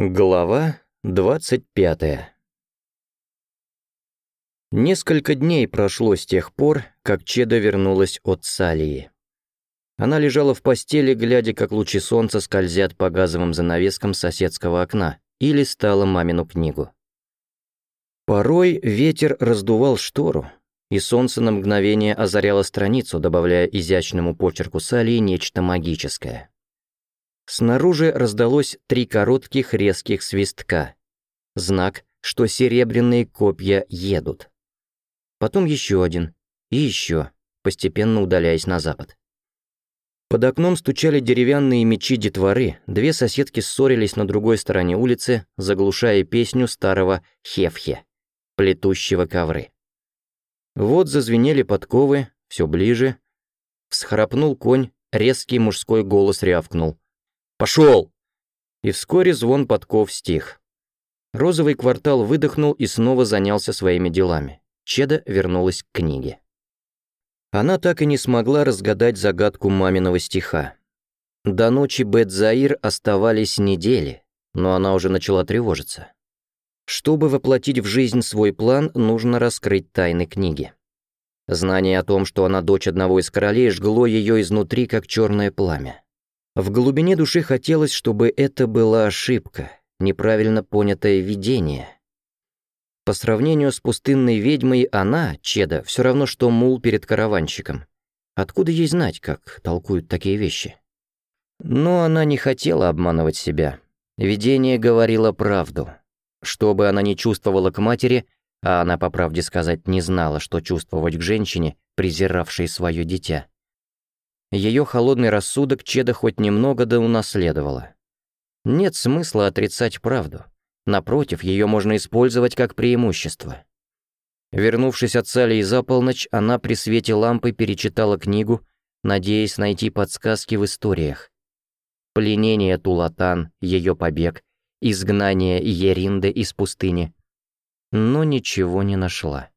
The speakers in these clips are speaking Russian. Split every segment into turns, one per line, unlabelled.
Глава 25 Несколько дней прошло с тех пор, как Чеда вернулась от Салии. Она лежала в постели, глядя, как лучи солнца скользят по газовым занавескам соседского окна, и листала мамину книгу. Порой ветер раздувал штору, и солнце на мгновение озаряло страницу, добавляя изящному почерку Салии нечто магическое. Снаружи раздалось три коротких резких свистка. Знак, что серебряные копья едут. Потом еще один. И еще, постепенно удаляясь на запад. Под окном стучали деревянные мечи детворы, две соседки ссорились на другой стороне улицы, заглушая песню старого Хефхе, плетущего ковры. Вот зазвенели подковы, все ближе. Всхрапнул конь, резкий мужской голос рявкнул. Пошел!» И вскоре звон подков стих. Розовый квартал выдохнул и снова занялся своими делами. Чеда вернулась к книге. Она так и не смогла разгадать загадку маминого стиха. До ночи Бет-Заир оставались недели, но она уже начала тревожиться. Чтобы воплотить в жизнь свой план, нужно раскрыть тайны книги. Знание о том, что она дочь одного из королей, жгло ее изнутри, как черное пламя. В глубине души хотелось, чтобы это была ошибка, неправильно понятое видение. По сравнению с пустынной ведьмой она, Чеда, все равно, что мул перед караванщиком. Откуда ей знать, как толкуют такие вещи? Но она не хотела обманывать себя. Видение говорило правду. Что бы она ни чувствовала к матери, а она, по правде сказать, не знала, что чувствовать к женщине, презиравшей свое дитя. Ее холодный рассудок Чеда хоть немного да унаследовала. Нет смысла отрицать правду. Напротив, ее можно использовать как преимущество. Вернувшись от Салии за полночь, она при свете лампы перечитала книгу, надеясь найти подсказки в историях. Пленение Тулатан, ее побег, изгнание Еринды из пустыни. Но ничего не нашла.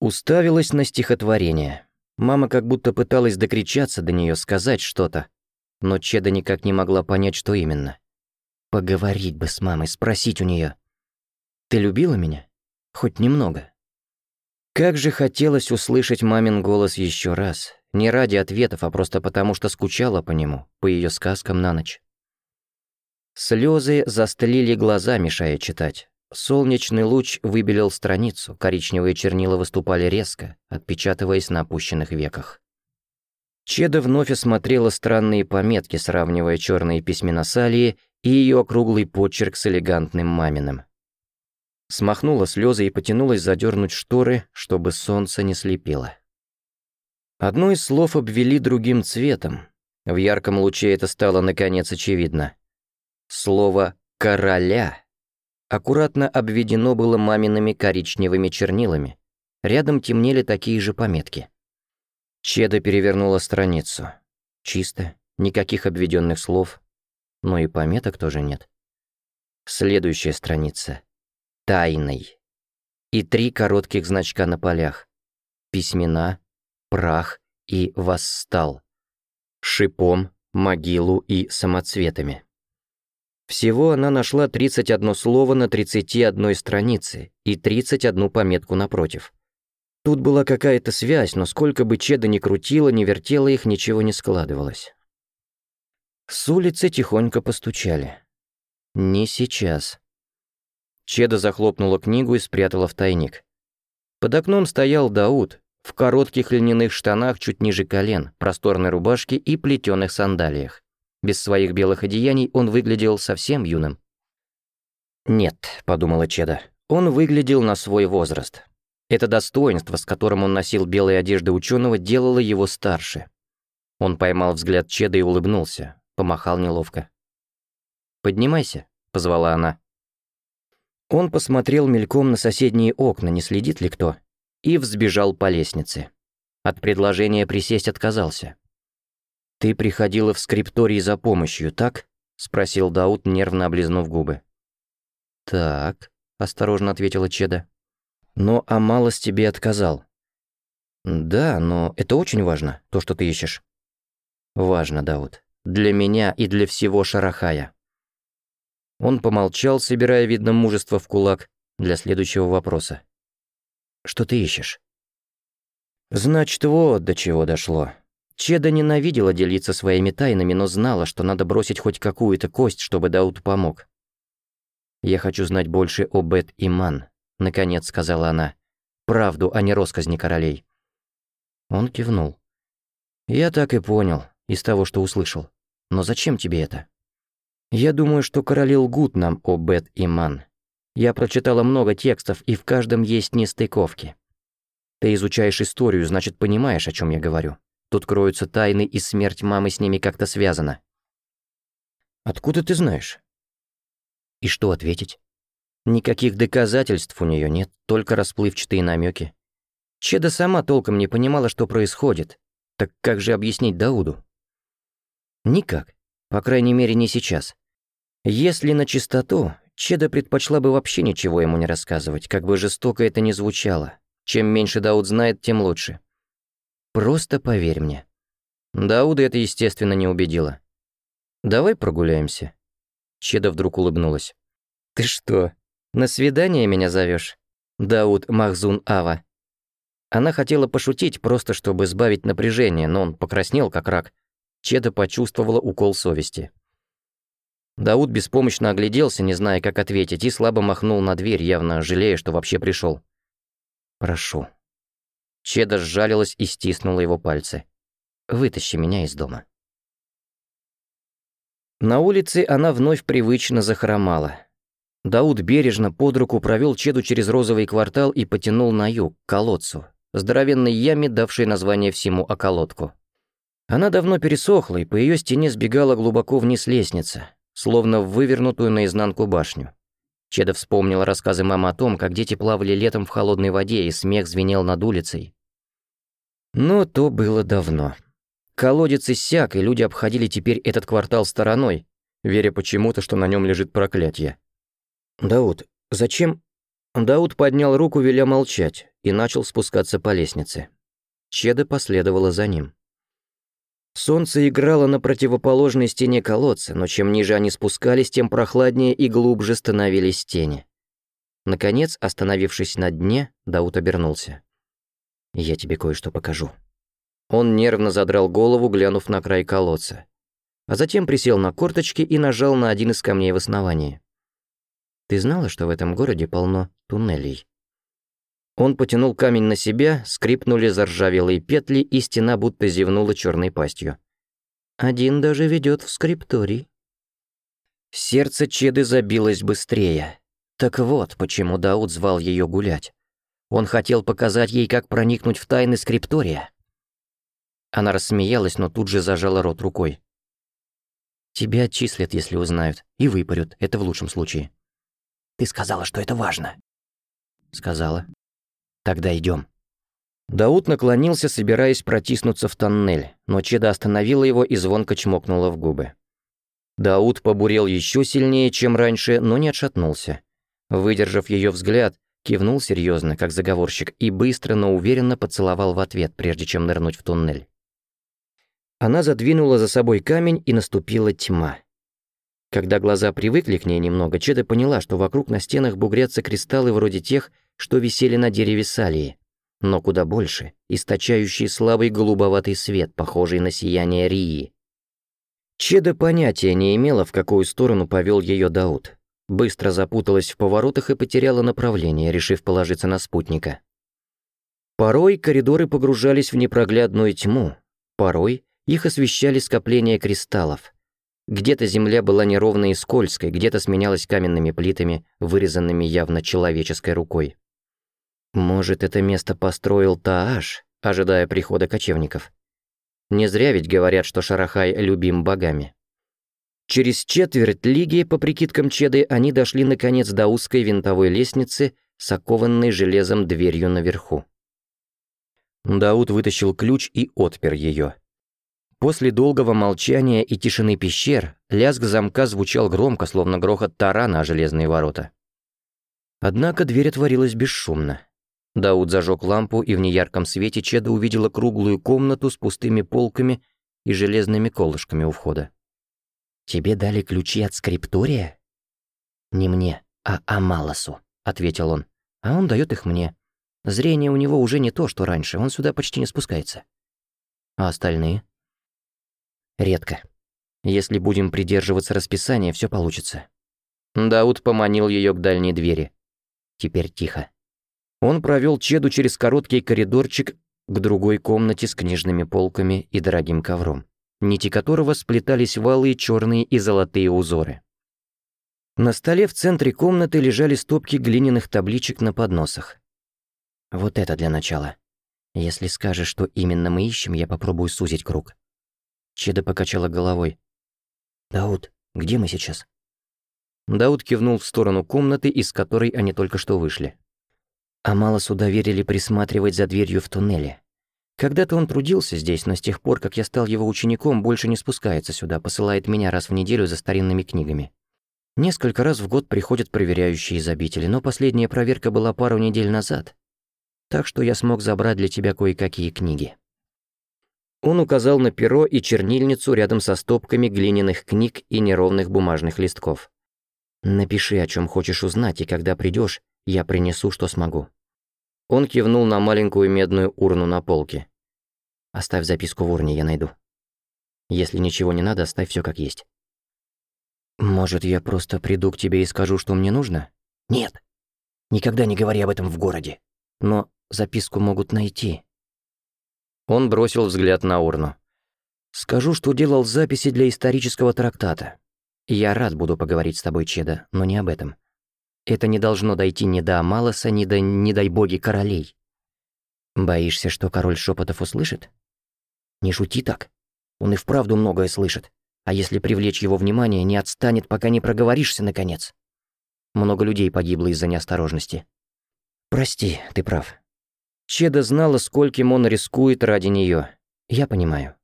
Уставилась на стихотворение. Мама как будто пыталась докричаться до нее, сказать что-то, но Чеда никак не могла понять, что именно. Поговорить бы с мамой, спросить у нее. «Ты любила меня? Хоть немного?» Как же хотелось услышать мамин голос еще раз, не ради ответов, а просто потому, что скучала по нему, по ее сказкам на ночь. Слезы застлили глаза, мешая читать. Солнечный луч выбелил страницу, коричневые чернила выступали резко, отпечатываясь на опущенных веках. Чеда вновь осмотрела странные пометки, сравнивая черные письмена Салии и ее округлый почерк с элегантным маминым. Смахнула слезы и потянулась задернуть шторы, чтобы солнце не слепило. Одно из слов обвели другим цветом. В ярком луче это стало, наконец, очевидно. Слово «короля» аккуратно обведено было мамиными коричневыми чернилами. Рядом темнели такие же пометки. Чеда перевернула страницу. Чисто, никаких обведенных слов, но и пометок тоже нет. Следующая страница. Тайной. И три коротких значка на полях. Письмена, прах и восстал. Шипом, могилу и самоцветами. Всего она нашла 31 слово на 31 странице и 31 пометку напротив. Тут была какая-то связь, но сколько бы Чеда ни крутила, ни вертела их, ничего не складывалось. С улицы тихонько постучали. «Не сейчас». Чеда захлопнула книгу и спрятала в тайник. Под окном стоял Дауд, в коротких льняных штанах чуть ниже колен, просторной рубашке и плетеных сандалиях. Без своих белых одеяний он выглядел совсем юным. «Нет», — подумала Чеда, — «он выглядел на свой возраст». Это достоинство, с которым он носил белые одежды ученого, делало его старше. Он поймал взгляд Чеда и улыбнулся, помахал неловко. «Поднимайся», — позвала она. Он посмотрел мельком на соседние окна, не следит ли кто, и взбежал по лестнице. От предложения присесть отказался. «Ты приходила в скриптории за помощью, так?» — спросил Дауд, нервно облизнув губы. «Так», — осторожно ответила Чеда. «Но Амалас тебе отказал». «Да, но это очень важно, то, что ты ищешь». «Важно, Дауд. Для меня и для всего Шарахая». Он помолчал, собирая, видно, мужество в кулак для следующего вопроса. «Что ты ищешь?» «Значит, вот до чего дошло», Чеда ненавидела делиться своими тайнами, но знала, что надо бросить хоть какую-то кость, чтобы Дауд помог. «Я хочу знать больше о Бет и Ман», — наконец сказала она. «Правду, а не росказни королей». Он кивнул. «Я так и понял, из того, что услышал. Но зачем тебе это?» «Я думаю, что короли лгут нам о Бет и Ман. Я прочитала много текстов, и в каждом есть нестыковки. Ты изучаешь историю, значит, понимаешь, о чем я говорю. Тут кроются тайны, и смерть мамы с ними как-то связана. Откуда ты знаешь? И что ответить? Никаких доказательств у нее нет, только расплывчатые намеки. Чеда сама толком не понимала, что происходит. Так как же объяснить Дауду? Никак. По крайней мере, не сейчас. Если на чистоту, Чеда предпочла бы вообще ничего ему не рассказывать, как бы жестоко это ни звучало. Чем меньше Дауд знает, тем лучше. Просто поверь мне». Дауда это, естественно, не убедило. «Давай прогуляемся». Чеда вдруг улыбнулась. «Ты что, на свидание меня зовёшь?» Дауд Махзун Ава. Она хотела пошутить, просто чтобы сбавить напряжение, но он покраснел, как рак. Чеда почувствовала укол совести. Дауд беспомощно огляделся, не зная, как ответить, и слабо махнул на дверь, явно жалея, что вообще пришёл. «Прошу, Чеда сжалилась и стиснула его пальцы. «Вытащи меня из дома». На улице она вновь привычно захромала. Дауд бережно под руку провел Чеду через розовый квартал и потянул на юг, к колодцу, здоровенной яме, давшей название всему околотку. Она давно пересохла, и по ее стене сбегала глубоко вниз лестница, словно в вывернутую наизнанку башню. Чеда вспомнил рассказы мамы о том, как дети плавали летом в холодной воде, и смех звенел над улицей. Но то было давно. Колодец иссяк, и люди обходили теперь этот квартал стороной, веря почему-то, что на нем лежит проклятие. «Дауд, зачем?» Дауд поднял руку, веля молчать, и начал спускаться по лестнице. Чеда последовала за ним. Солнце играло на противоположной стене колодца, но чем ниже они спускались, тем прохладнее и глубже становились тени. Наконец, остановившись на дне, Даут обернулся. «Я тебе кое-что покажу». Он нервно задрал голову, глянув на край колодца. А затем присел на корточки и нажал на один из камней в основании. «Ты знала, что в этом городе полно туннелей?» Он потянул камень на себя, скрипнули заржавелые петли, и стена будто зевнула черной пастью. «Один даже ведет в скрипторий». Сердце Чеды забилось быстрее. Так вот, почему Дауд звал ее гулять. Он хотел показать ей, как проникнуть в тайны скриптория. Она рассмеялась, но тут же зажала рот рукой. «Тебя отчислят, если узнают, и выпарют, это в лучшем случае». «Ты сказала, что это важно». «Сказала». Тогда идем. Даут наклонился, собираясь протиснуться в тоннель, но Чеда остановила его и звонко чмокнула в губы. Даут побурел еще сильнее, чем раньше, но не отшатнулся. Выдержав ее взгляд, кивнул серьезно, как заговорщик, и быстро, но уверенно поцеловал в ответ, прежде чем нырнуть в туннель. Она задвинула за собой камень, и наступила тьма. Когда глаза привыкли к ней немного, Чеда поняла, что вокруг на стенах бугрятся кристаллы вроде тех, что висели на дереве салии, но куда больше, источающий слабый голубоватый свет, похожий на сияние Рии. Чеда понятия не имела, в какую сторону повел ее Дауд. Быстро запуталась в поворотах и потеряла направление, решив положиться на спутника. Порой коридоры погружались в непроглядную тьму, порой их освещали скопления кристаллов. Где-то земля была неровной и скользкой, где-то сменялась каменными плитами, вырезанными явно человеческой рукой. Может, это место построил Тааш, ожидая прихода кочевников? Не зря ведь говорят, что Шарахай любим богами. Через четверть лиги, по прикидкам Чеды, они дошли наконец до узкой винтовой лестницы сокованной железом дверью наверху. Дауд вытащил ключ и отпер ее. После долгого молчания и тишины пещер лязг замка звучал громко, словно грохот тарана о железные ворота. Однако дверь отворилась бесшумно. Дауд зажег лампу, и в неярком свете Чеда увидела круглую комнату с пустыми полками и железными колышками у входа. «Тебе дали ключи от скриптория?» «Не мне, а Амаласу», — ответил он. «А он дает их мне. Зрение у него уже не то, что раньше, он сюда почти не спускается». «А остальные?» «Редко. Если будем придерживаться расписания, все получится». Дауд поманил ее к дальней двери. «Теперь тихо. Он провел Чеду через короткий коридорчик к другой комнате с книжными полками и дорогим ковром, нити которого сплетались в черные и золотые узоры. На столе в центре комнаты лежали стопки глиняных табличек на подносах. Вот это для начала. Если скажешь, что именно мы ищем, я попробую сузить круг. Чеда покачала головой. «Дауд, где мы сейчас?» Дауд кивнул в сторону комнаты, из которой они только что вышли. Амалосу доверили присматривать за дверью в туннеле. Когда-то он трудился здесь, но с тех пор, как я стал его учеником, больше не спускается сюда, посылает меня раз в неделю за старинными книгами. Несколько раз в год приходят проверяющие из обители, но последняя проверка была пару недель назад. Так что я смог забрать для тебя кое-какие книги. Он указал на перо и чернильницу рядом со стопками глиняных книг и неровных бумажных листков. Напиши, о чем хочешь узнать, и когда придешь, я принесу, что смогу». Он кивнул на маленькую медную урну на полке. «Оставь записку в урне, я найду. Если ничего не надо, оставь все как есть». «Может, я просто приду к тебе и скажу, что мне нужно?» «Нет. Никогда не говори об этом в городе. Но записку могут найти». Он бросил взгляд на урну. «Скажу, что делал записи для исторического трактата. Я рад буду поговорить с тобой, Чеда, но не об этом. Это не должно дойти ни до Амалоса, ни до, не дай боги, королей. Боишься, что король шепотов услышит? Не шути так. Он и вправду многое слышит. А если привлечь его внимание, не отстанет, пока не проговоришься, наконец. Много людей погибло из-за неосторожности. Прости, ты прав. Чеда знала, скольким он рискует ради неё. Я понимаю.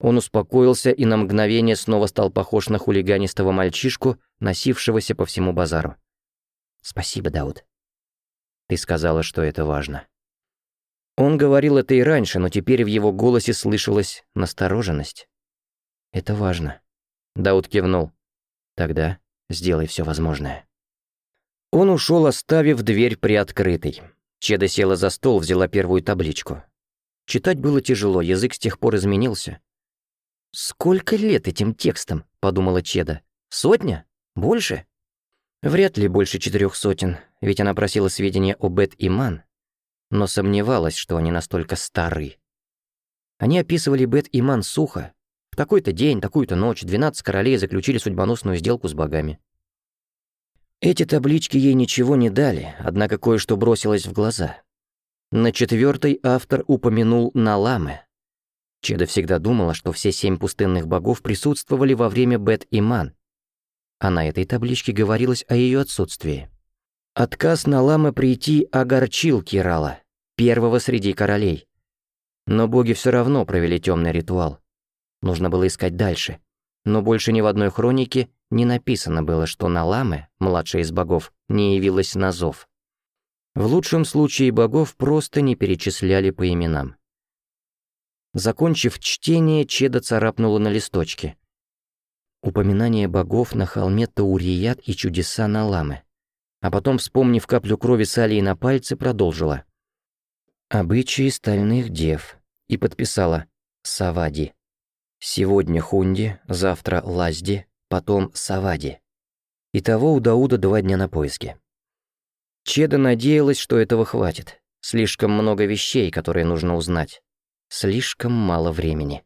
Он успокоился и на мгновение снова стал похож на хулиганистого мальчишку, носившегося по всему базару. Спасибо, Дауд. Ты сказала, что это важно. Он говорил это и раньше, но теперь в его голосе слышалась настороженность. Это важно. Дауд кивнул. Тогда сделай все возможное. Он ушел, оставив дверь приоткрытой. Чеда села за стол, взяла первую табличку. Читать было тяжело, язык с тех пор изменился. «Сколько лет этим текстам?» — подумала Чеда. «Сотня? Больше?» Вряд ли больше четырех сотен, ведь она просила сведения о Бет и Ман, но сомневалась, что они настолько стары. Они описывали Бет и Ман сухо. В такой-то день, такую-то ночь 12 королей заключили судьбоносную сделку с богами. Эти таблички ей ничего не дали, однако кое-что бросилось в глаза. На четвертой автор упомянул Наламе. Чеда всегда думала, что все семь пустынных богов присутствовали во время Бет-Иман, а на этой табличке говорилось о ее отсутствии. Отказ Налама прийти огорчил Кирала, первого среди королей. Но боги все равно провели темный ритуал. Нужно было искать дальше. Но больше ни в одной хронике не написано было, что Наламе, младшая из богов, не явилась на зов. В лучшем случае богов просто не перечисляли по именам. Закончив чтение, Чеда царапнула на листочке упоминание богов на холме Таурият и чудеса Наламы. А потом, вспомнив каплю крови Салии на пальце, продолжила. «Обычаи стальных дев» и подписала «Савади». Сегодня Хунди, завтра Лазди, потом Савади. Итого у Дауда два дня на поиски. Чеда надеялась, что этого хватит. Слишком много вещей, которые нужно узнать. Слишком мало времени.